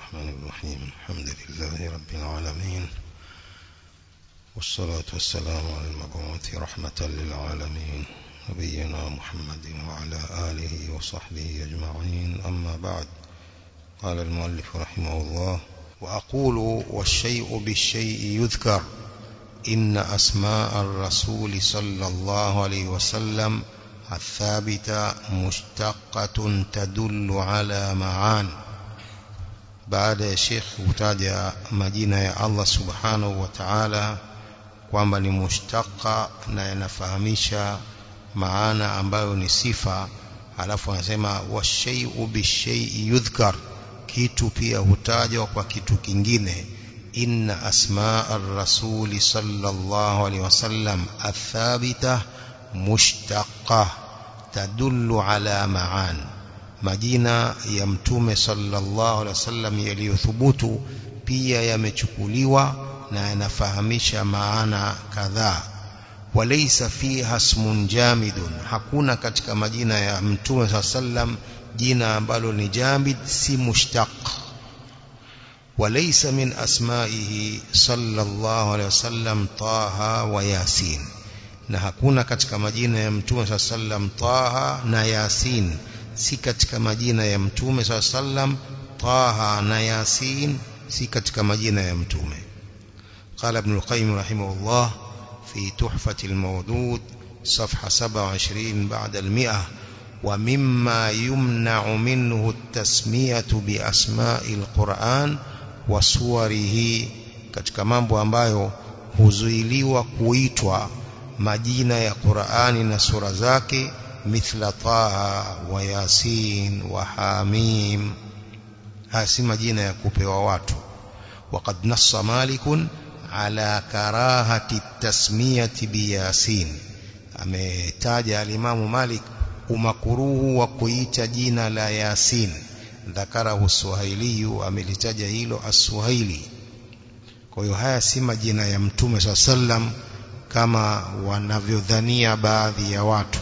الرحمن الرحيم. الحمد لله رب العالمين. والصلاة والسلام على المبعوث رحمة للعالمين. نبينا محمد وعلى آله وصحبه أجمعين. أما بعد قال المؤلف رحمه الله وأقول والشيء بالشيء يذكر. إن أسماء الرسول صلى الله عليه وسلم الثابتة مشتقة تدل على معان baada ya Sheikh kutaja majina ya Allah Subhanahu wa Ta'ala kwamba ni mushtaka na yanafahamisha maana ambayo ni sifa alafu anasema washay'u bishay'i yudhkar kitu pia hutajwa kwa kitu kingine inna asmaa ar-rasuli sallallahu alaihi wasallam athabita mushtaqah tadullu ala ma'an majina ya mtume sallallahu alaihi wasallam yaliyothubutu pia yamechukuliwa na yanafahamisha maana kadhaa walaysa fiha ismun jamidun hakuna katika majina ya mtume sallam jina ambalo ni jamid si mushtaq walaysa min asma'ihi sallallahu alaihi wasallam taha wa yasin na hakuna katika majina ya mtume sallam taha na yasin si katika majina صلى الله عليه وسلم طه yasin si katika majina ya mtume. قال ابن القيم رحمه الله في تحفة المودود صفحة 27 بعد المئة ومما يمنع منه التسمية بأسماء القرآن وصوره كما نبوان بايو هزيلي وكويتوا مدينة يا قرآن نسور زاكي mithla Taha wa Yasin wa Hamim. Haya si majina ya kupewa watu. Waqad nassa Malikun ala karahati tasmiyati biyasin, ametaja alimamu Malik umakuruhu wa kuita jina la Yasin. Dhakarahu Suhailiyu, amelitaja hilo Asuhaili. Kwa hiyo haya si majina ya Mtume saa sallam kama wanavyodhania baadhi ya watu.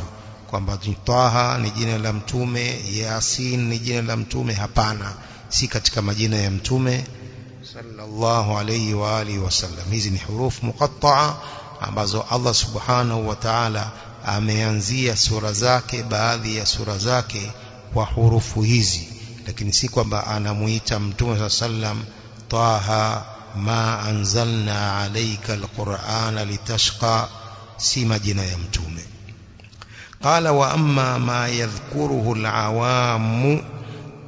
Kwamba Taha ni jina la mtume Yasin ni jina la mtume hapana si katika majina ya mtume sallallahu alayhi wa alihi wasallam hizi ni hurufu muqatta'a ambazo Allah subhanahu wa ta'ala ameanzia sura zake baadhi ya sura zake kwa hurufu hizi lakini si kwamba anamuita mtume sallam Taha ma anzalna alayka alqur'ana litashqa si majina ya mtume قال وأما ما يذكره العوام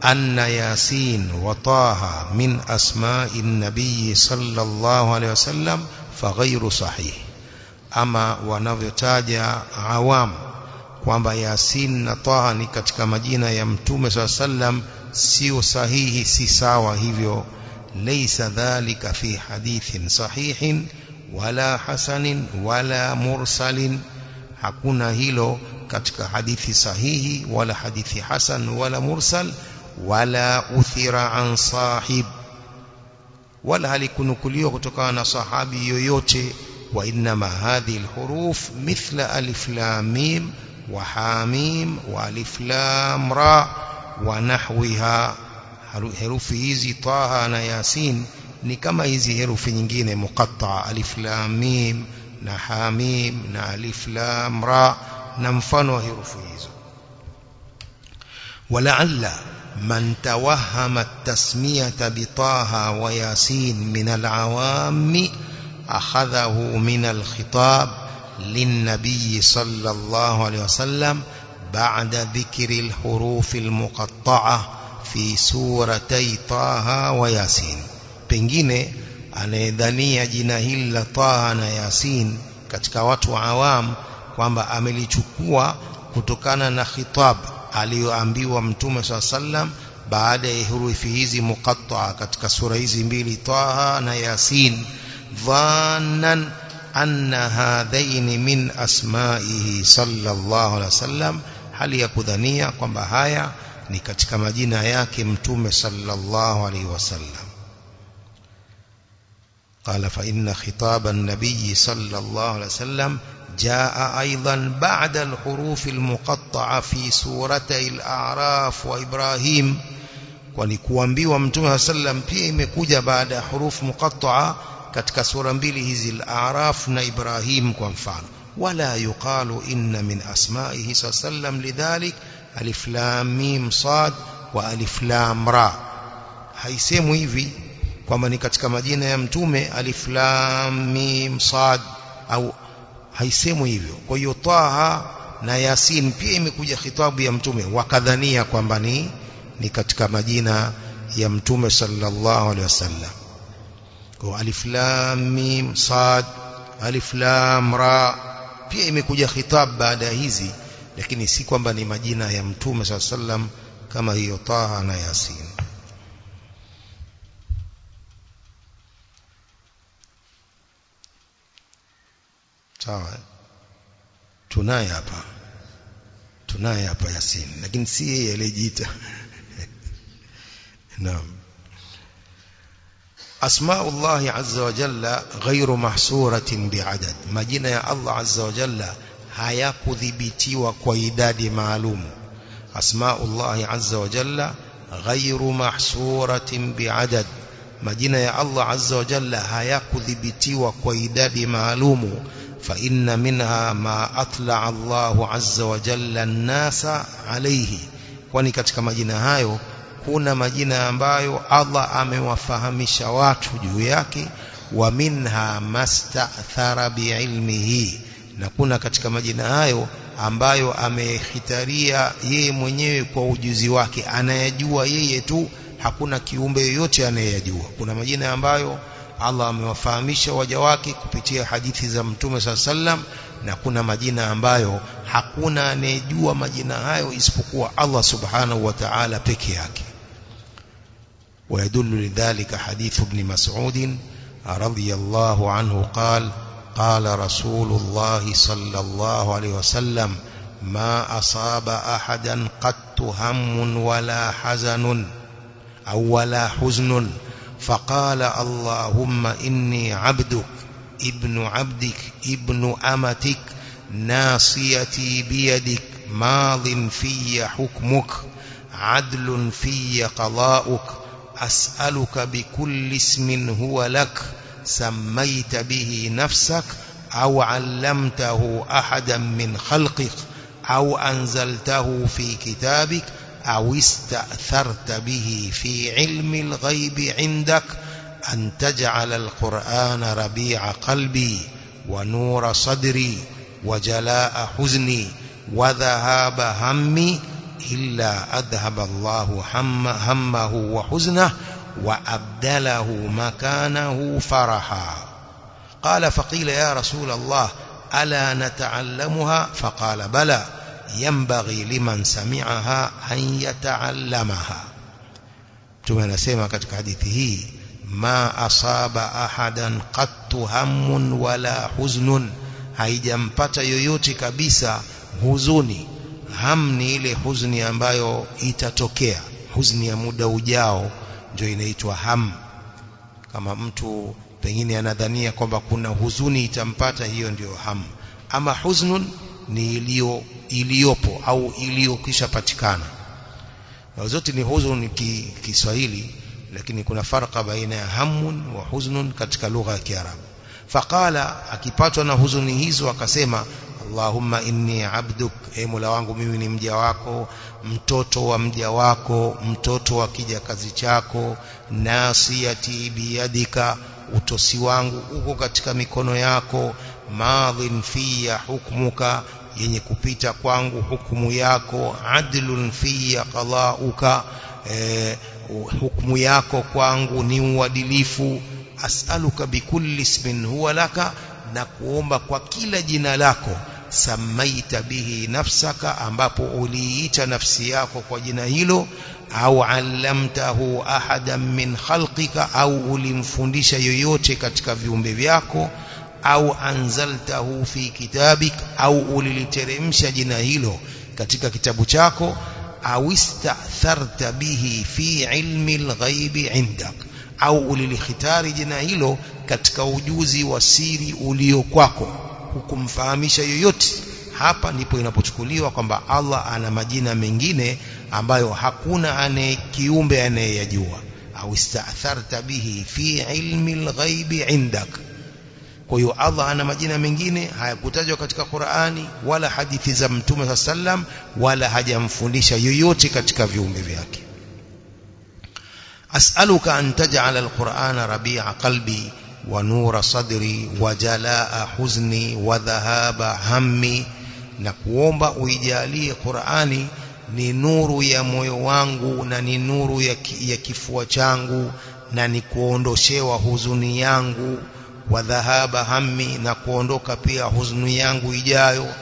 أن ياسين وطه من أسماء النبي صلى الله عليه وسلم فغير صحيح. أما ونفتاج عوام kama Yasin na Taha ni katika majina ya mtume صلى الله عليه وسلم sio sahihi si sawa hivyo ليس ذلك في حديث صحيح ولا حسن ولا مرسل hakuna hilo katika hadithi sahihi wala hadithi hasan wala mursal wala uthira an sahib wala halikunukuliwa kutokana na sahabi yoyote wa inma hadhihi alhuruf mithla alif lam mim wa hamim wa alif lam ra wa nahwiha herufi hizi taha na yasin ni kama hizi herufi nyingine muqatta alif lam mim na hamim na alif lam ra na mfano wa herufi hizo walaalla man tawahama at-tasmiyata bi taha wa yasin min al-awam akhadhahu min al-khitab lin-nabiy sallallahu alayhi wasallam ba'da dhikri al-huruf al-muqatta'ah fi suratay taha wa yasin pengine anayedhania jina hili la Taha na Yasin katika watu wa awam kwamba amelichukua kutokana na khitab aliyoambiwa Mtume swalla sallam baada ya herufi hizi muqatta katika sura hizi mbili Taha na Yasin dhannan anna hadhain min asma'ihi sallallahu alaihi wasallam hali ya kudhania kwamba haya ni katika majina yake Mtume sallallahu alaihi wasallam قال فإن خطاب النبي صلى الله عليه وسلم جاء أيضا بعد الحروف المقطعة في سورة الأعراف وإبراهيم. ولكوان بي ومتوها صلى الله ومتمه سلم بيهم كوجة بعد حروف مقطعة كتك سورة زي الأعراف نإبراهيم كوانفعل ولا يقال إن من أسمائه صلى الله عليه وسلم لذلك ألف لام ميم صاد وألف لام را حيسيمو يفي ومن كتك مدينة يمتمه ألف لام ميم صاد أو haisemwi hivyo. Kwa hiyo taha na yasin pia imekuja khitabu ya mtume. Wakadhania kwamba ni ni katika majina ya mtume sallallahu alaihi wasallam. Kwa alif lam mim sad alif lam ra. Pia imekuja khitabu baada ya hizi lakini si kwamba ni majina ya mtume sallallahu alaihi wasallam kama hiyo taha na yasin sawa tunaye hapa tunaye hapa yasin lakini si yeye aliyejiita naam أسماء الله عز وجل غير محصورة بعدد مجينة يا الله عز وجل hayakudhibitiwa kwa idadi maalum asmaullah azza wa jalla ghairu mahsuratin biadad majina ya Allah azza wa jalla hayakudhibitiwa kwa idadi maalumu fa minha ma atla Allah azza wa jalla an-nasa alayhi kwani katika majina hayo kuna majina ambayo Allah amewafahamisha watu juu yake wa minha mastathara biilmihi. Na kuna katika majina hayo ambayo amehitaria yeye mwenyewe kwa ujuzi wake. Anayajua yeye tu hakuna kiumbe yoyote anayeyajua kuna majina ambayo Allah amewafahamisha waja wake kupitia hadithi za Mtume SAW sallam na kuna majina ambayo hakuna anayejua majina hayo isipokuwa Allah subhanahu wa ta'ala peke yake ويدل لذلك حديث ابن مسعود رضي الله عنه قال قال رسول الله صلى الله عليه وسلم ما أصاب أحدا قط هم ولا حزن أو ولا حزن فقال اللهم إني عبدك ابن عبدك ابن أمتك ناصيتي بيدك ماض في حكمك عدل في قضاؤك أسألك بكل اسم هو لك سميت به نفسك أو علمته أحدا من خلقك أو أنزلته في كتابك أو استأثرت به في علم الغيب عندك أن تجعل القرآن ربيع قلبي ونور صدري وجلاء حزني وذهاب همي إلا أذهب الله هم همه وحزنه وأبدله مكانه فرحا. قال فقيل يا رسول الله ألا نتعلمها؟ فقال بلى. yambaghi liman sami'aha an yata'allamaha. Mtume anasema katika hadithi hii ma asaba ahadan qattu hammun wala huznun. Haijampata yoyote kabisa huzuni. Ham ni ile huzni ambayo itatokea. Huzni ya muda ujao ndio inaitwa ham kama mtu pengine anadhania kwamba kuna huzuni itampata hiyo ndio ham ama huznun ni iliyo iliyopo au iliyokwisha patikana. Na zote ni huzun ki, Kiswahili lakini kuna farqa baina ya hamun wa huznun katika lugha ya Kiarabu. Faqala akipatwa na huzuni hizo akasema Allahumma inni abduk e Mola wangu mimi ni mja wako mtoto wa mja wako mtoto wa kijakazi chako nasiyati biyadika utosi wangu uko katika mikono yako madhin fiya hukmuka yenye kupita kwangu hukumu yako adlun fiya qadauka e, hukumu yako kwangu ni uadilifu. As'aluka bikulli ismin huwa laka na kuomba kwa kila jina lako. Samaita bihi nafsaka ambapo uliita nafsi yako kwa jina hilo. Au allamtahu ahadan min khalqika au ulimfundisha yoyote katika viumbe vyako au anzaltahu fi kitabik au uliliteremsha jina hilo katika kitabu chako au istatharta bihi fi ilmi alghaibi indak au ulilikhitari jina hilo katika ujuzi wa siri ulio kwako. Hukumfahamisha yoyote. Hapa ndipo inapochukuliwa kwamba Allah ana majina mengine ambayo hakuna ane kiumbe anayeyajua. Au istatharta bihi fi ilmi alghaibi indak kwa hiyo Allah ana majina mengine hayakutajwa katika Qur'ani wala hadithi za Mtume sallam wala hajamfundisha yoyote katika viumbe vyake. As'aluka an taj'ala al-Qur'ana rabi'a qalbi wa nura sadri wa jalaa huzni wa dhahaba hammi na kuomba uijalie Qur'ani ni nuru ya moyo wangu na ni nuru ya, ki, ya kifua changu na ni kuondoshewa huzuni yangu wa dhahaba hammi na kuondoka pia huzuni yangu ijayo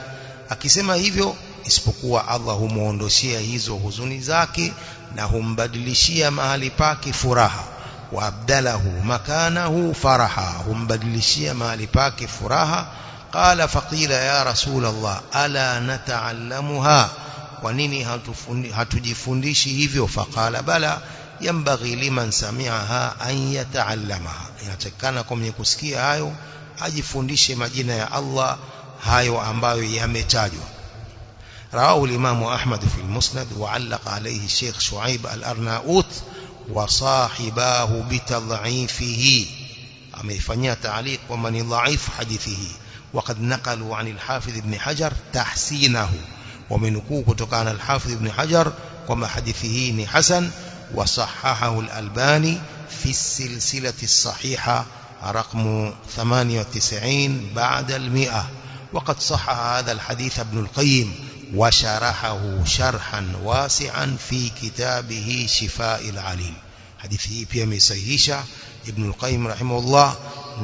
akisema hivyo isipokuwa Allah humuondoshia hizo huzuni zake na humbadilishia mahali pake furaha wa abdalahu makanahu faraha humbadilishia mahali pake furaha qala faqila ya rasul Allah ala nataallamuha kwa nini hatujifundishi hivyo faqala bala yambaghi liman sami'aha an yataallamaha inatakikana kwa mwenye kusikia hayo ajifundishe majina ya Allah hayo ambayo yametajwa. رواه الإمام أحمد في المسند وعلق عليه الشيخ شعيب الأرناؤوت وصاحباه بتضعيفه أميفنيا تعليق ومن ضعيف حديثه وقد نقلوا عن الحافظ ابن حجر تحسينه ومن كتكان الحافظ ابن حجر وما حديثه حسن وصححه الألباني في السلسلة الصحيحة رقم 98 بعد المئة. وقد صحح هذا الحديث ابن القيم وشرحه شرحا واسعا في كتابه شفاء العليل حديثه pia amesahihisha Ibn al-Qayyim rahimahullah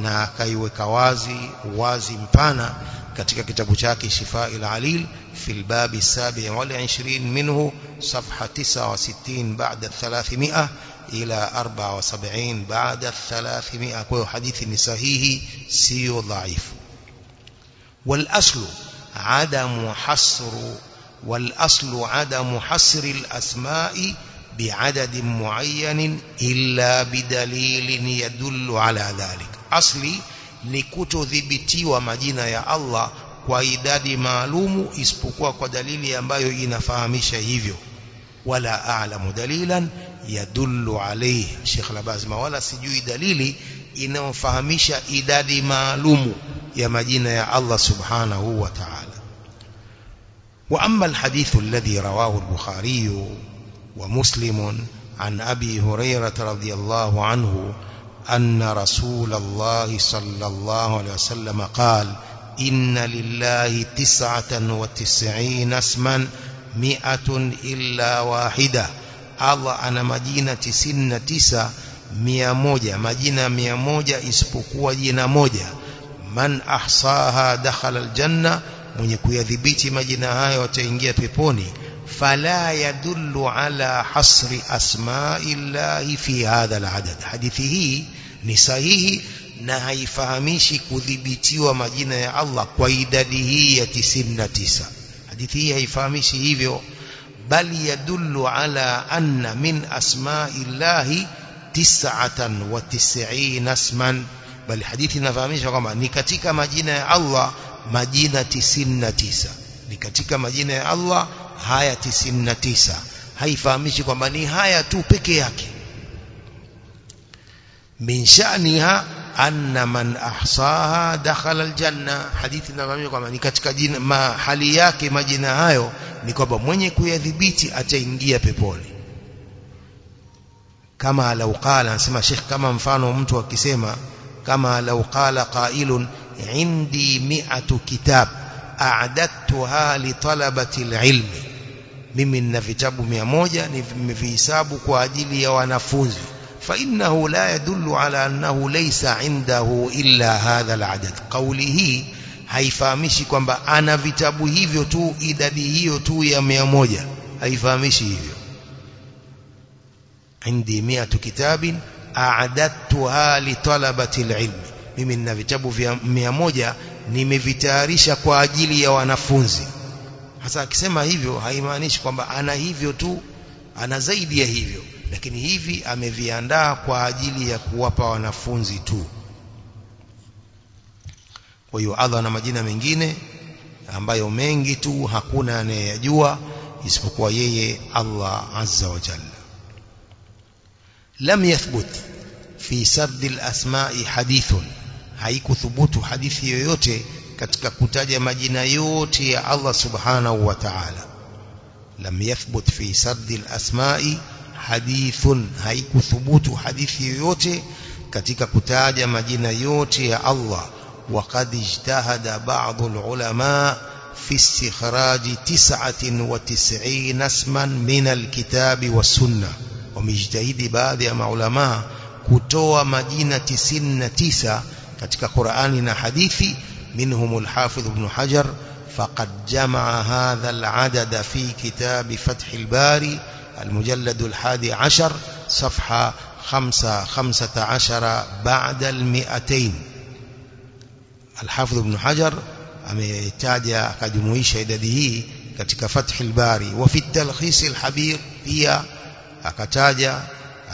na akaiweka wazi wazi mpana katika kitabu chake Shifaa al-Alil في الباب السابع والعشرين منه صفحة 69 بعد الثلاثمائة إلى 74 بعد الثلاثمائة كل حديث صحيح سيو ضعيف والأصل عدم حصر والأصل عدم حصر الأسماء بعدد معين إلا بدليل يدل على ذلك أصلي nikutodhibitiwa majina ya Allah kwa idadi maalumu isipokuwa kwa dalili ambayo inafahamisha hivyo wala a'lamu dalilan yadullu alayhi Sheikh Labazma wala sijui dalili inayofahamisha idadi maalumu ya majina ya Allah subhanahu wa ta'ala wa amma alhadith alladhi rawahu al-Bukhari wa Muslim an Abi Hurairah radhiyallahu anhu أن رسول الله صلى الله عليه وسلم قال إن لله تسعة وتسعين اسما مئة إلا واحدة. الله أنا مدينة تسنة تسع مئة موجة مدينة مئة موجة اسبقوا جنا موجة. من أحصاها دخل الجنة من يكويذبيت مدينة هاي وتنجي بيبوني فلا يدل على حصر أسماء الله في هذا العدد. حديثه نسائه نهي فهميش كذبتي ومجينة الله قويدده يتسن تسا حديثه هي فهميش هيفيو. بل يدل على أن من أسماء الله تسعة وتسعين اسما. بل حديث نفهميش وقام نكتك مجينة الله مجينة سنة تسا نكتك مجينة الله مجينة haya 99 haifahamishi kwamba ni haya tu peke yake. Min sha'niha anna man ahsaha dakhala aljanna. Hadithi inafahamisha kwamba ni katika jina mahali yake majina hayo ni kwamba mwenye kuyadhibiti ataingia peponi. Kama lau qala anasema Sheikh kama mfano mtu akisema kama lau qala qailun indi mi'atu kitab a'dadtuha li talabati alilmi mimi nina vitabu 100 nimevihesabu kwa ajili ya wanafunzi فإنه لا يدل على أنه ليس عنده إلا هذا العدد قوله haifahamishi kwamba ana vitabu hivyo tu idadi hiyo tu ya mia moja haifahamishi hivyo indi miatu kitabin a'dadtuha li talabati alilm mimi nina vitabu vya mia moja nimevitayarisha kwa ajili ya wanafunzi. Hasa akisema hivyo haimaanishi kwamba ana hivyo tu ana zaidi ya hivyo lakini hivi ameviandaa kwa ajili ya kuwapa wanafunzi tu. Kwa hiyo adha na majina mengine ambayo mengi tu hakuna anayeyajua isipokuwa yeye Allah azza wa jalla. Lam yathbut fi sard al-asma'i hadithun haikuthubutu hadithi yoyote katika kutaja majina yote ya Allah subhanahu wa ta'ala lam yathbut fi sard al-asma'i hadithun haikuthubutu hadithi yoyote katika kutaja majina yote ya Allah وقد اجتهد بعض العلماء في استخراج تسعة وتسعين اسما من الكتاب والسنة ومجتهد بعض العلماء kutoa majina 99 katika Qur'ani na hadithi منهم الحافظ ابن حجر فقد جمع هذا العدد في كتاب فتح الباري المجلد الحادي عشر صفحة خمسة خمسة عشر بعد المئتين الحافظ ابن حجر ametaja akajumuisha idadi hii katika Fath al-Bari. Wa fi at-Talkhis al-Habir pia akataja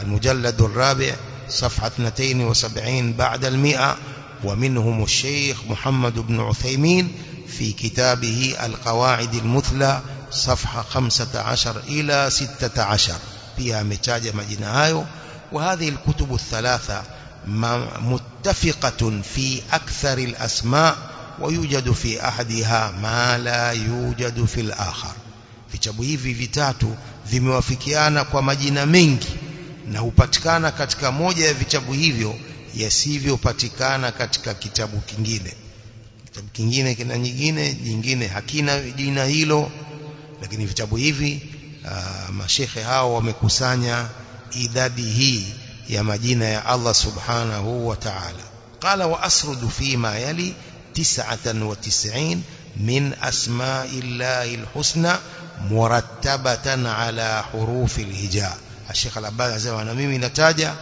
al-Mujallad ar-Rabi' صفحة 72 بعد المئة ومنهم الشيخ محمد بن عثيمين في كتابه القواعد المثلى صفحة 15 إلى 16 فيها متاج مجنى وهذه الكتب الثلاثة متفقة في أكثر الأسماء ويوجد في أحدها ما لا يوجد في الآخر. vitabu hivi vitatu vimewafikiana kwa majina mengi na hupatikana katika moja ya vitabu yasivyopatikana katika kitabu kingine. Kitabu kingine kina nyingine nyingine hakina jina hilo lakini vitabu hivi mashekhe hao wamekusanya idadi hii ya majina ya Allah subhanahu wa ta'ala. Qala wa asrudu fima yali 99 min asma'illahi alhusna murattabatan ala hurufi alhija Sheikh Al-Albani anasema na mimi nataja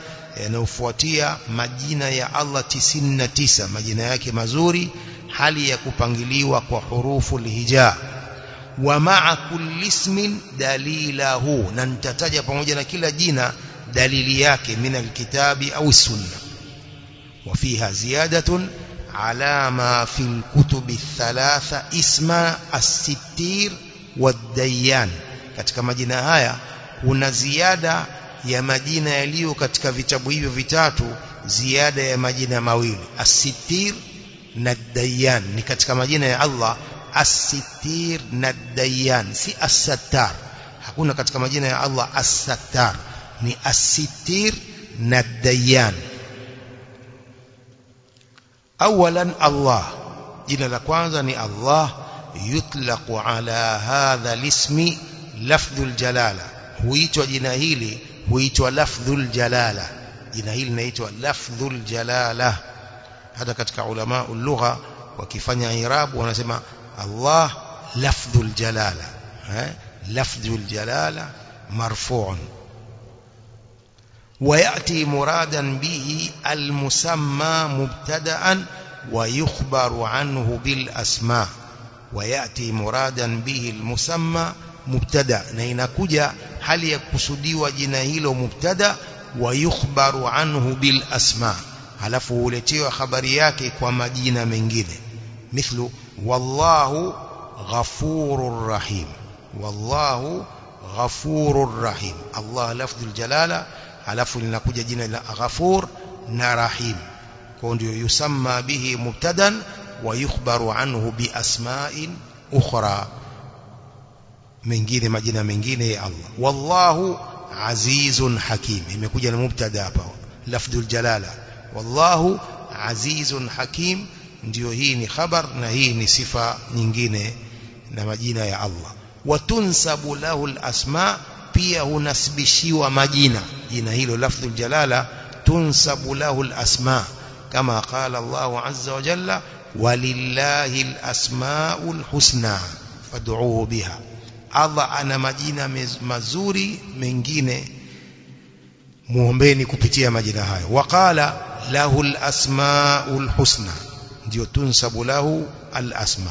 yanayofuatia majina ya Allah 99 majina yake mazuri hali ya kupangiliwa kwa hurufu alhija wa ma'a kulli ismin dalilahu na nitataja pamoja na kila jina dalili yake min alkitabi au sunna وفيها زيادة على ما في الكتب الثلاثة اسم الستير والديان katika majina haya kuna ziada ya majina yaliyo katika vitabu hivyo vitatu ziada ya majina mawili as-sittir na dayyan ni katika majina ya Allah as-sittir na dayyan si as-sattar hakuna katika majina ya Allah as-sattar ni as-sittir na dayyan awalan Allah jina la kwanza ni Allah yutlaqu ala hadha lismi lafdhul jalala huitwa jina hili huitwa lafdhul jalala jina hili linaitwa lafdhul jalala hata katika ulama lugha wakifanya irabu wanasema Allah lafdhul jalala eh lafdhul jalala marfu'un ويأتي مرادا به المسمى مبتدأ ويخبر عنه بالأسماء ويأتي مرادا به المسمى مبتدا na inakuja hali ya kusudiwa jina hilo mubtada wa yukhbaru anhu bil asma halafu huletewa habari yake kwa majina mengine mithlu wallahu ghafurur rahim wallahu ghafurur rahim Allah lafdhul jalala halafu linakuja jina la ghafur na rahim kwa ndio yusamma bihi mubtadan wa yukhbaru anhu bi asma'in ukhra mengine majina mengine ya Allah wallahu azizun hakim imekuja na mubtada hapa lafdhul jalala wallahu azizun hakim ndio hii ni khabar na hii ni sifa nyingine na majina ya Allah watunsabu lahu alasma pia hunasibishiwa majina jina hilo lafdhul jalala tunsabu lahu alasma kama qala Allah azza wa jalla walillahi alasmaul husna fad'uuhu biha Allah ana majina mazuri mengine muombeni kupitia majina hayo waqala lahu alasmaul husna ndio tunsabu lahu alasma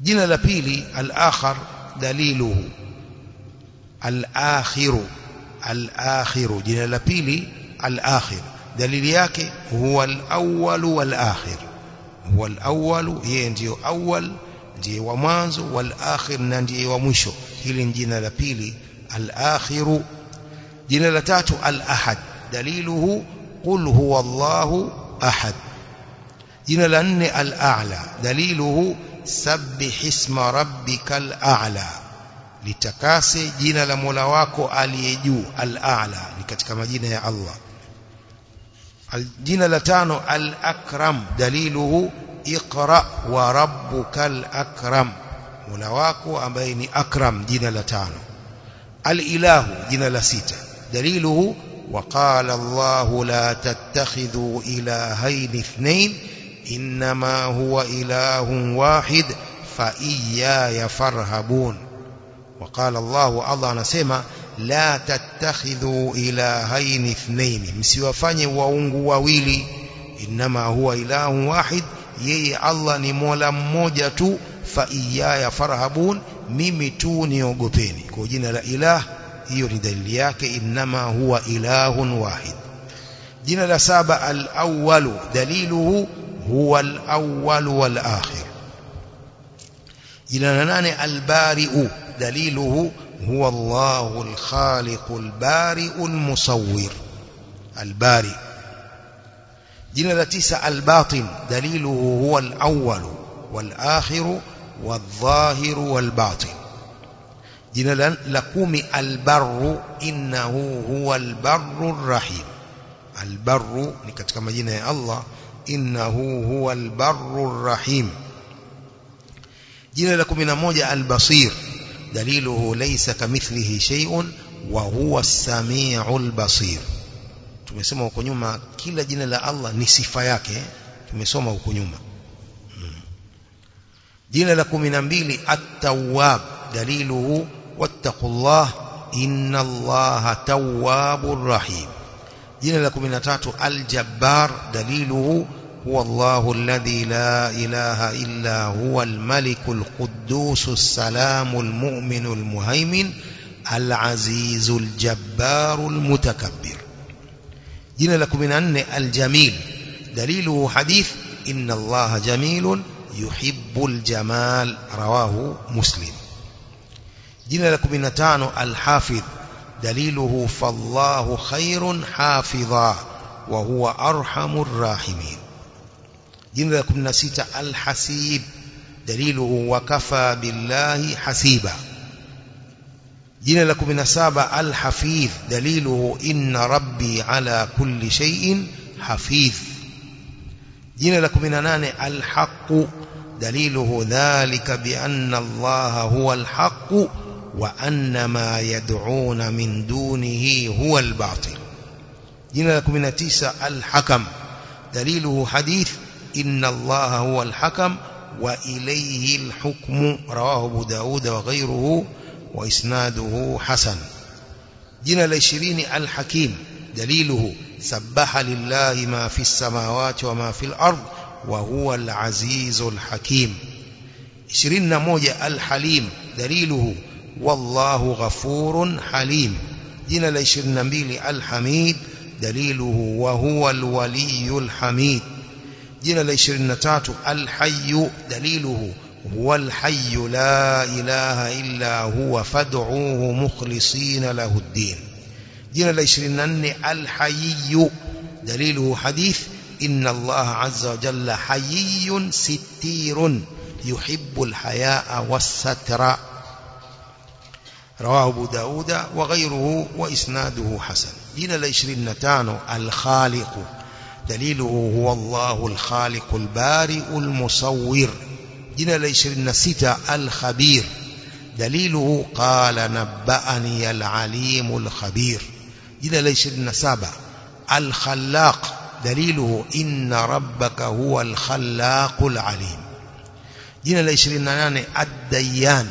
jina la pili al-akhar daliluhu al-akhiru al-akhiru jina la pili al-akhir dalili yake huwa al-awwal wal-akhir huwa al-awwal yeye ndiyo awwal ndiye wa mwanzo wal akhir na ndiye wa mwisho hili ni jina la pili al-akhiru jina la tatu al-ahad daliluhu qul huwa Allahu ahad jina la nne al-a'la daliluhu sabbih isma rabbikal a'la litakase jina la Mola wako aliye juu al-a'la ni katika majina ya Allah jina la al-akram daliluhu اقرأ وربك الأكرم. ملواكو أمين أكرم دين لتان. الإله دين لسيت دليله وقال الله لا تتخذوا إلهين اثنين إنما هو إله واحد فإياي فارهبون. وقال الله الله نسيما لا تتخذوا إلهين اثنين. مسيوفاني وونغو وويلي إنما هو إله واحد yeye Allah ni mola mmoja tu fa iyaya farhabun mimi tu niogopeni kwa jina la ilah hiyo ni dalili yake inma huwa ilahun wahid jina la saba al-awwal daliluhu huwa al-awwal wal-akhir jina la nane al-bari'u daliluhu huwa Allahu al-khaliq al-bari'u al-musawwir al-bari جنة تسع الباطن دليله هو الأول والآخر والظاهر والباطن. جنة لكم البر إنه هو البر الرحيم. البر نكتك مجينة يا الله إنه هو البر الرحيم. جنة لكم نموجة البصير دليله ليس كمثله شيء وهو السميع البصير. Tumesema huko nyuma kila jina la Allah ni sifa yake. Tumesoma huko nyuma. Jina la kumi na mbili at-tawwab daliluhu واتقوا الله إن الله تواب رحيم جنا لكم من تاتو الجبار دليله هو الله الذي لا إله إلا هو الملك القدوس السلام المؤمن المهيمن العزيز جنا لكم من أن الجميل. دليله حديث إن الله جميل يحب الجمال. رواه مسلم. جنا لكم من تانو الحافظ دليله فالله خير حافظا وهو أرحم الراحمين. جنا لكم من الحسيب دليله وكفى بالله حسيبا. Jina la 17 al-hafidh daliluhu inna rabbi ala kulli shay'in hafidh jina la 18 al-haqq دليله ذلك بأن الله هو الحق وأن ما يدعون من دونه هو الباطل. لكم من تيسى الحكم. دليله حديث إن الله هو الحكم وإليه الحكم. رواه أبو داود وغيره. وإسناده حسن. جنا لعشرين الحكيم. دليله سبح لله ما في السماوات وما في الأرض وهو العزيز الحكيم. عشرين موجة الحليم. دليله والله غفور حليم. جنا لعشرين نبيل الحميد. دليله وهو الولي الحميد. جنا لعشرين نتات الحي. دليله هو الحي لا إله إلا هو فادعوه مخلصين له الدين. جنا لعشرين نن الحيي. دليله حديث إن الله عز وجل حيي ستير يحب الحياء والستر. رواه أبو داود وغيره وإسناده حسن. دين العشرين الخالق. دليله هو الله الخالق البارئ المصور. دين العشرين ستة الخبير. دليله قال نبأني العليم الخبير. دين العشرين سبع الخلاق. دليله إن ربك هو الخلاق العليم. دين العشرين ناني الديان.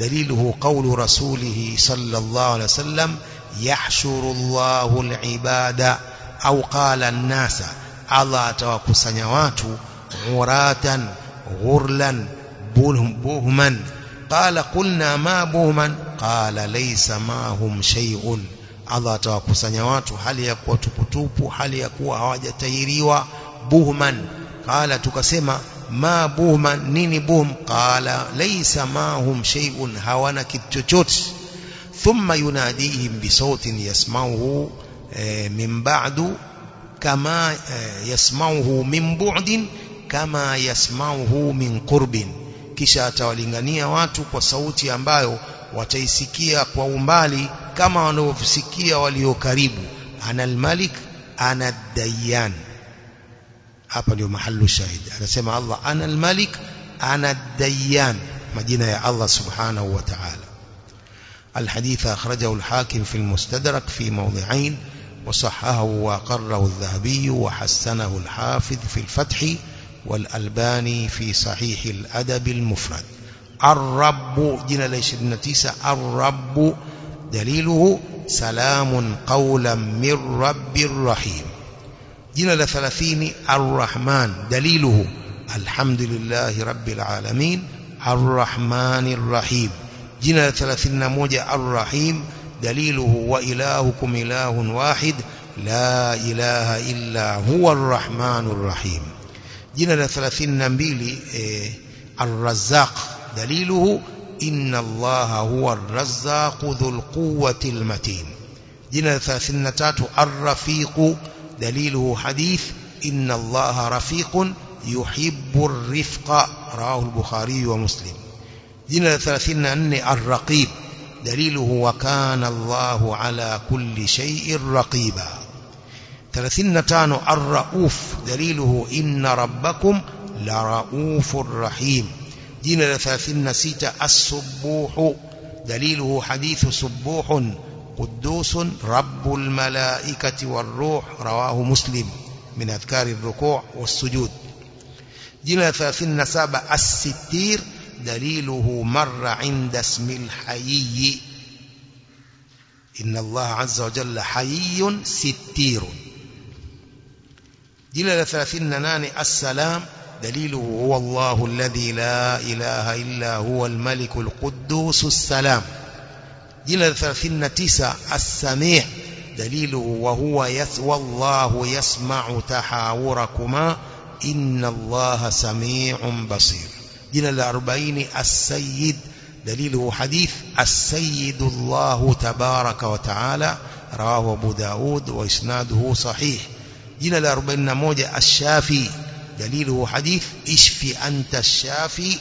دليله قول رسوله صلى الله عليه وسلم يحشر الله العباد أو قال الناس. الله توقسن watu عراتا غرلا بهما قال قلنا ما بهما قال ليس معهم شيء. Allah atawakusanya watu hali ya kuwa tuputupu hali ya kuwa hawajatairiwa buhman qala tukasema ما بهما نيني بهم قال ليس معهم شيء. هوانا كتشوت ثم يناديهم بصوت يسمعه من بعد كما يسمعه من بعد كما يسمعه من قرب kisha atawalingania watu kwa sauti ambayo wataisikia kwa umbali kama wanavyosikia walio karibu ana almalik ana dayyan hapa ndio mahallu shahid anasema Allah ana almalik ana dayyan majina ya Allah subhanahu wa ta'ala الحديث أخرجه الحاكم في المستدرك في موضعين وصححه وقره الذهبي وحسنه الحافظ في الفتح والألباني في صحيح الأدب المفرد. الرب جنا ليشدنا تيسا الرب دليله سلام قولا من رب رحيم. جنا لثلاثين الرحمن دليله الحمد لله رب العالمين الرحمن الرحيم. جنا لثلاثين موجة الرحيم دليله وإلهكم إله واحد لا إله إلا هو الرحمن الرحيم. جنة ثلاثين نبيلي آه، الرزاق. دليله إن الله هو الرزاق ذو القوة المتين. جنة ثلاثين نتات الرفيق. دليله حديث إن الله رفيق يحب الرفق رواه البخاري ومسلم. جنة ثلاثين أن الرقيب. دليله وكان الله على كل شيء رقيبا. 35 الرؤوف دليله إن ربكم لرؤوف رحيم. جينا 36 السبوح دليله حديث سبوح قدوس رب الملائكة والروح رواه مسلم من أذكار الركوع والسجود. جينا 37 الستير دليله مر عند اسم الحيي. إن الله عز وجل حيي ستير. جيل 38 السلام. دليله هو الله الذي لا إله إلا هو الملك القدوس السلام. جيل 39 السميع. دليله وهو يس والله يسمع تحاوركما. إن الله سميع بصير. جيل الأربعين السيد. دليله حديث السيد الله تبارك وتعالى. رواه أبو داود وإسناده صحيح. جنا الأربعين نموجة الشافي. دليله حديث إشف أنت الشافي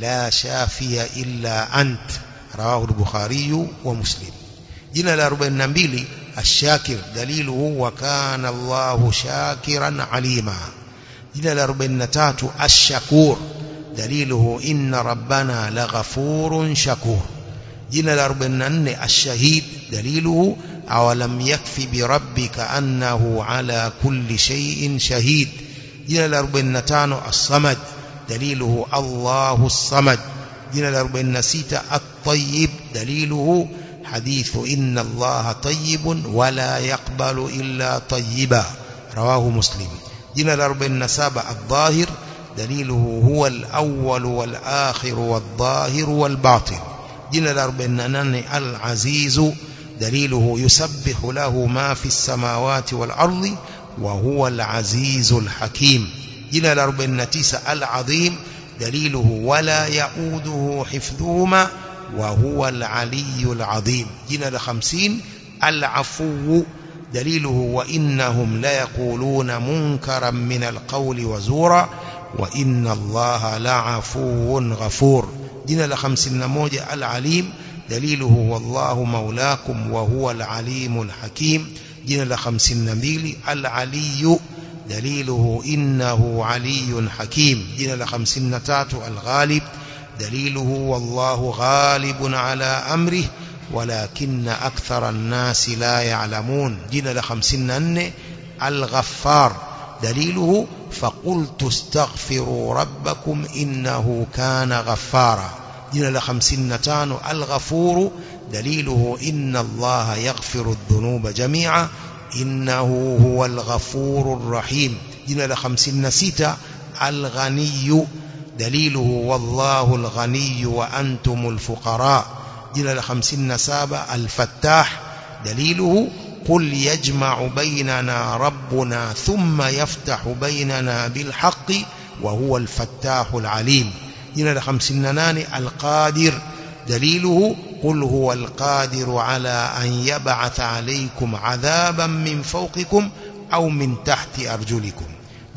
لا شافي إلا أنت. رواه البخاري ومسلم. جنا الأربعين نميلي الشاكر دليله وكان الله شاكرا عليما. جنا الأربعين نتات الشكور دليله إن ربنا لغفور شكور. جنا الأربعين نن الشهيد دليله أولم يكفي بربك أنه على كل شيء شهيد؟ جنا الأربعين تانو الصمد دليله الله الصمد. الأربعين سيتا الطيب دليله حديث إن الله طيب ولا يقبل إلا طيبا. رواه مسلم. جنا الأربعين سابع الظاهر دليله هو الأول والآخر والظاهر والباطن. جنا الأربعين العزيز دليله يسبح له ما في السماوات والأرض وهو العزيز الحكيم. جنا الأربعين تسع العظيم دليله ولا يؤوده حفظهما وهو العلي العظيم. جنا الخمسين العفو دليله وإنهم ليقولون منكرا من القول وزورا وإن الله لعفو غفور. جنا الخمسين موجة العليم دليله والله مولاكم وهو العليم الحكيم. جنا لخمسين نبيل العلي دليله إنه علي حكيم. جنا لخمسين نتات الغالب دليله والله غالب على أمره ولكن أكثر الناس لا يعلمون. جنا لخمسين نن الغفار دليله فقلت استغفروا ربكم إنه كان غفارا. جنة لخمسين تانو الغفور دليله إن الله يغفر الذنوب جميعا إنه هو الغفور الرحيم. جنة لخمسين ستة الغني دليله والله الغني وأنتم الفقراء. جنة لخمسين سابة الفتاح دليله قل يجمع بيننا ربنا ثم يفتح بيننا بالحق وهو الفتاح العليم. إلى خمسين نان القادر. دليله قل هو القادر على أن يبعث عليكم عذابا من فوقكم أو من تحت أرجلكم.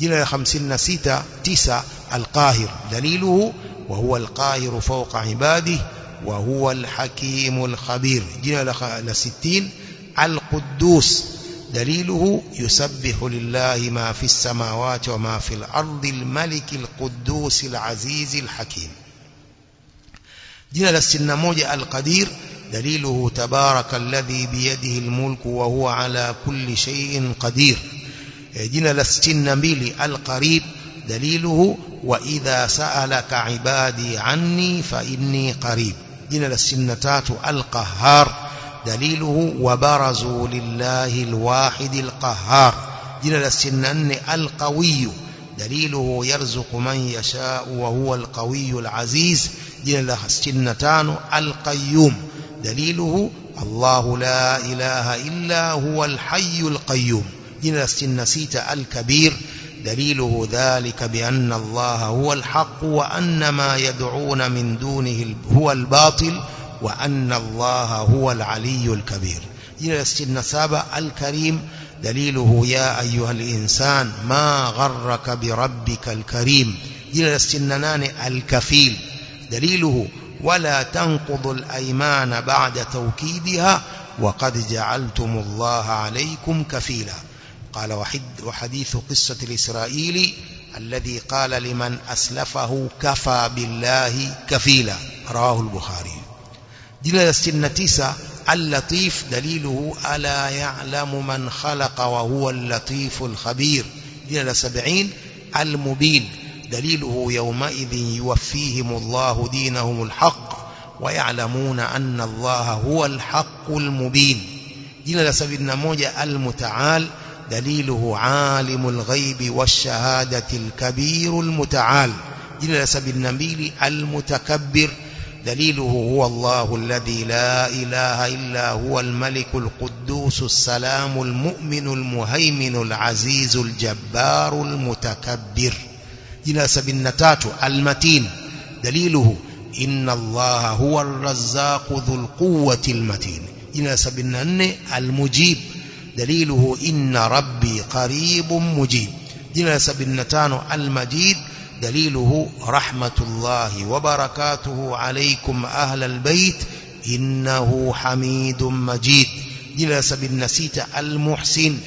إلى خمسين ستة تسع القاهر. دليله وهو القاهر فوق عباده وهو الحكيم الخبير. إلى لستين القدوس. دليله يسبح لله ما في السماوات وما في الأرض الملك القدوس العزيز الحكيم. جنا للسنة موجة القدير دليله تبارك الذي بيده الملك وهو على كل شيء قدير. جنا للسنة ميلي القريب دليله وإذا سألك عبادي عني فإني قريب. جنا للسنة القهار دليله وبرزوا لله الواحد القهار. جنا للسنة القوي. دليله يرزق من يشاء وهو القوي العزيز. جنا للسنة القيوم. دليله الله لا إله إلا هو الحي القيوم. جنا للسنة الكبير. دليله ذلك بأن الله هو الحق وأن ما يدعون من دونه هو الباطل. وأن الله هو العلي الكبير. إلى السنة سابع الكريم دليله يا أيها الإنسان ما غرك بربك الكريم. إلى السنة الكفيل دليله ولا تنقض الأيمان بعد توكيدها وقد جعلتم الله عليكم كفيلا. قال وحديث قصة الإسرائيلي الذي قال لمن أسلفه كفى بالله كفيلا. رواه البخاري. جنا السنة تسع اللطيف دليله ألا يعلم من خلق وهو اللطيف الخبير. جنا سبعين المبين دليله يومئذ يوفيهم الله دينهم الحق ويعلمون أن الله هو الحق المبين. جنا سبعين موجة المتعال دليله عالم الغيب والشهادة الكبير المتعال. جنا سبعين المتكبر دليله هو الله الذي لا إله إلا هو الملك القدوس السلام المؤمن المهيمن العزيز الجبار المتكبر. إلى سبنتات المتين. دليله إن الله هو الرزاق ذو القوة المتين. إلى سبنن المجيب. دليله إن ربي قريب مجيب. إلى سبنتان المجيد. دليله رحمة الله وبركاته عليكم أهل البيت. إنه حميد مجيد. إلى سبيل نسيت المحسن.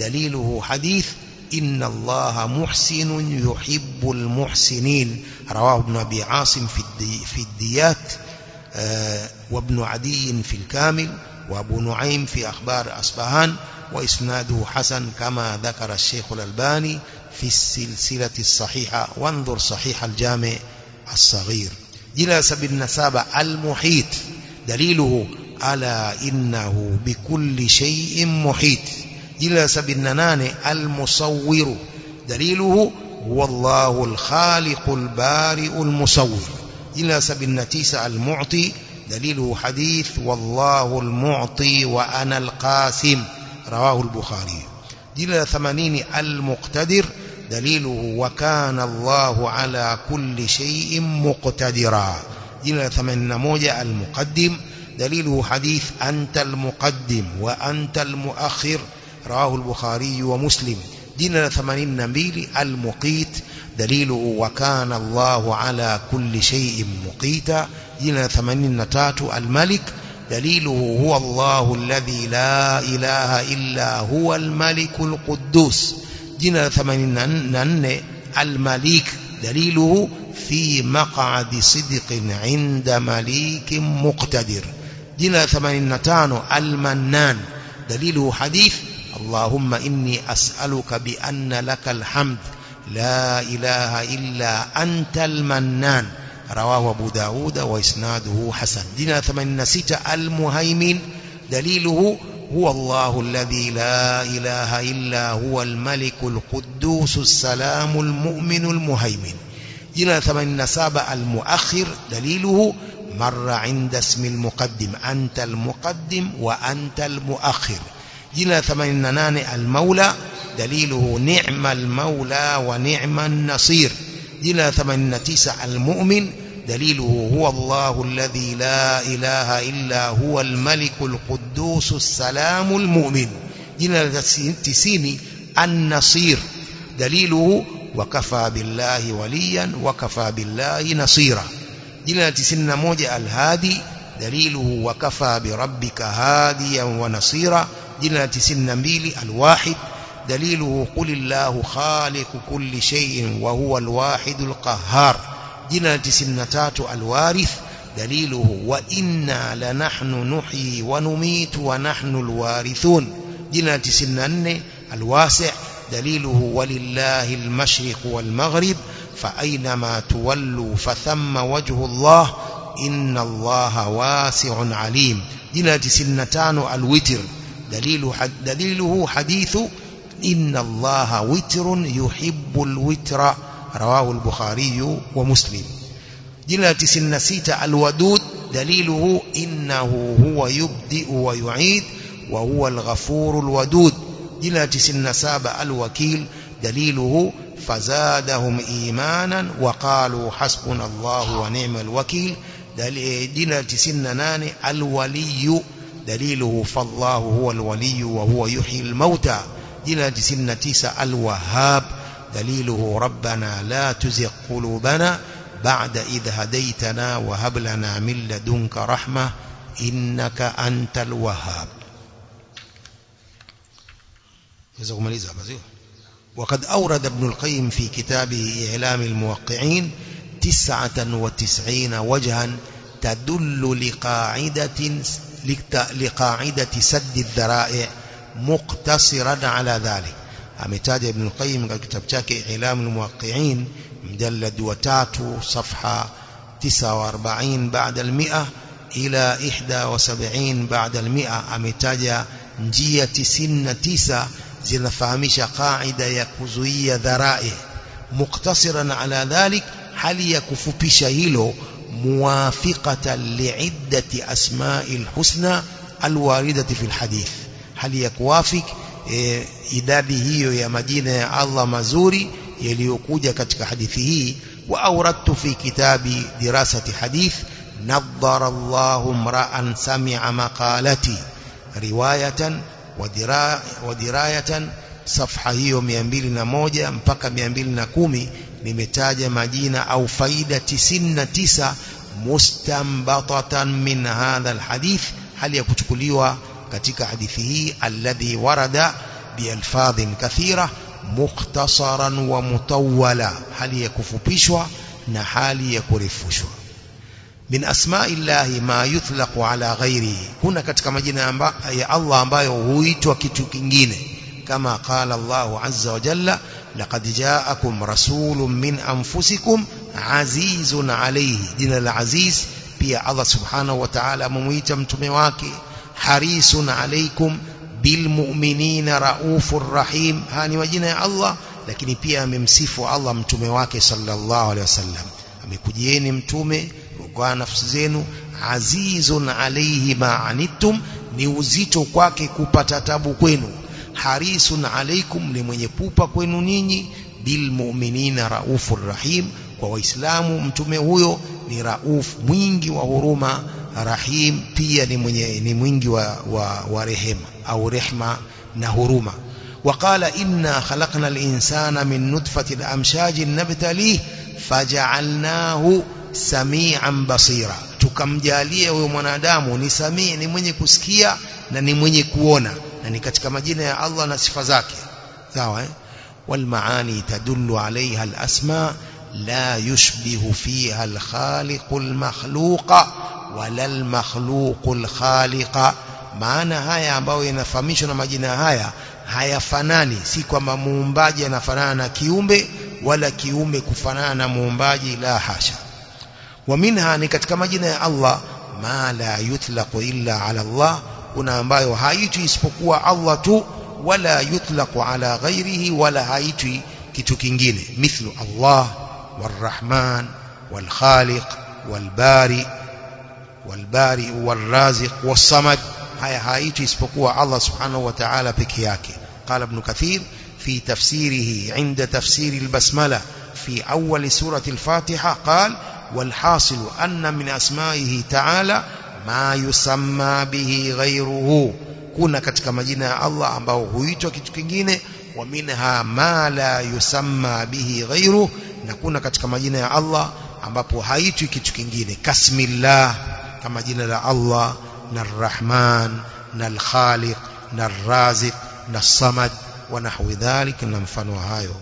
دليله حديث إن الله محسن يحب المحسنين. رواه ابن أبي عاصم في, الدي في الديات آه، وابن عدي في الكامل وأبو نعيم في أخبار أصبهان وإسناده حسن كما ذكر الشيخ الألباني. في السلسلة الصحيحة وانظر صحيح الجامع الصغير. إلى سبيل النسابة المحيط. دليله ألا إنه بكل شيء محيط. إلى سبيل النان المصور. دليله هو الله الخالق البارئ المصور. إلى سبيل النتيسة المعطي. دليله حديث والله المعطي وأنا القاسم. رواه البخاري. إلى ثمانين المقتدر. دليله وكان الله على كل شيء مقتدرا. ثمانين موجة المقدم دليله حديث أنت المقدم وأنت المؤخر رواه البخاري ومسلم. ثمانين نبيل المقيت دليله وكان الله على كل شيء مقيتا ثمانين نتات الملك دليله هو الله الذي لا إله إلا هو الملك القدوس. جنا ثمانين الملك دليله في مقعد صدق عند مليك مقتدر. جنا ثمانين تانو المنان. دليله حديث اللهم إني أسألك بأن لك الحمد. لا إله إلا أنت المنان. رواه أبو داود وإسناده حسن. دينا ثمانين ستة المهيمن. دليله هو الله الذي لا إله إلا هو الملك القدوس السلام المؤمن المهيمن. ثمانين سابع المؤخر دليله مر عند اسم المقدم أنت المقدم وأنت المؤخر. ثمانين نان المولى دليله نعم المولى ونعم النصير. la 89 almu'min دليله هو الله الذي لا إله إلا هو الملك القدوس السلام المؤمن. جنا التسيني النصير. دليله وكفى بالله وليا وكفى بالله نصيرا. جنا التسين موجة الهادي. دليله وكفى بربك هاديا ونصيرا. جنا التسين مبيلي الواحد. دليله قل الله خالق كل شيء وهو الواحد القهار. جنا تاتو الوارث دليله وإنا لنحن نحيي ونميت ونحن الوارثون. جنا التسين الواسع دليله ولله المشرق والمغرب فأينما تولوا فثم وجه الله إن الله واسع عليم. جنا تسنتان الوتر دليله, دليله حديث إن الله وتر يحب الوتر. رواه البخاري ومسلم. جنا تسنسيت الودود دليله إنه هو يبدئ ويعيد وهو الغفور الودود. جنا تسنساب الوكيل دليله فزادهم إيمانا وقالوا حسبنا الله ونعم الوكيل. جنا تسننان الولي دليله فالله هو الولي وهو يحيي الموتى. جنا تسن تسع الوهاب دليله ربنا لا تزغ قلوبنا بعد إذ هديتنا وهب لنا من لدنك رحمة إنك أنت الوهاب. وقد أورد ابن القيم في كتابه إعلام الموقعين تسعة وتسعين وجها تدل لقاعدة لقاعدة سد الذرائع مقتصرا على ذلك. Ametaja ibn al-qayyim katika kitabu chake ilam al-muwaqqi'in mjallad wa 3 safha 49 baada al-100 ila 71 baada al-100 ametaja njia 99 zinafahamisha qaida ya kuzuia dharai muktasiran ala dhalik hali ya kufupisha hilo muwafiqatan li'iddati asma'il husna alwaridati fil hadith hali ya kuwafik e, idadi hiyo ya majina ya Allah mazuri yaliyokuja katika hadithi hii wa awradtu fi kitabi dirasati hadith nadhara Allahu mra'an sami'a maqalati riwayatan wa dirayatan safha hiyo 201 mpaka 210 nimetaja majina au faida 99 mustambatatan min hadha alhadith hali ya kuchukuliwa katika hadithi hii alladhi warada بألفاظ كثيرة مختصرا ومطولا. هل يكفبشوا نحال يكرفشوا من أسماء الله ما يطلق على غيره. هنا كتك مجينة يا الله يهويتوا كتكينين كما قال الله عز وجل لقد جاءكم رسول من أنفسكم عزيز عليه. دين العزيز بيا الله سبحانه وتعالى مميتم تميواكي حريص عليكم bilmu'minina raufur rahim. Haya ni majina ya Allah lakini pia amemsifu Allah mtume wake sallallahu alaihi wasallam. Amekujieni mtume kwa nafsi zenu. Azizun alayhi ma anittum ni uzito kwake kupata tabu kwenu. Harisun alaikum ni mwenye pupa kwenu ninyi. Bilmu'minina raufur rahim. Kwa waislamu mtume huyo ni rauf mwingi wa huruma rahim pia ni mwenye ni mwingi wa, wa, wa rehema au rehma na huruma وقال إنا خلقنا الإنسان من نطفة أمشاج نبتليه فجعلناه سميعا بصيرا tukamjalia huyo mwanadamu ni samii ni mwenye kusikia na ni mwenye kuona na ni katika majina ya Allah na sifa zake sawa eh والمعاني تدل عليها الأسماء لا يشبه فيها الخالق المخلوق ولا المخلوق الخالق maana haya ambayo yanafahamishwa na majina haya hayafanani si kwamba muumbaji anafanana na kiumbe wala kiumbe kufanana na muumbaji la hasha wa minha ni katika majina ya Allah ma la yutlaqu illa ala Allah kuna ambayo haitwi isipokuwa Allah tu wala yutlaqu ala ghairihi wala haitwi kitu kingine mithlu Allah والرحمن والخالق والباري والباري والرازق والصمد. isipokuwa Allah subhanahu wa ta'ala peke yake قال ابن كثير في تفسيره عند تفسير البسملة في أول سورة الفاتحة قال والحاصل أن من أسمائه تعالى ما يسمى به غيره. Allah ambao huitwa kitu kingine wa minha ma la yusamma bihi ghairu na kuna katika majina ya Allah ambapo haitwi kitu kingine kasmillah kama jina la Allah na Rahman na Al-Khaliq na Raziq na Samad wa nahwi dhalik na mfano hayo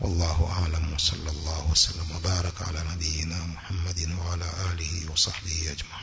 والله أعلم وصلى الله وسلم وبارك على نبينا محمد وعلى آله وصحبه أجمعين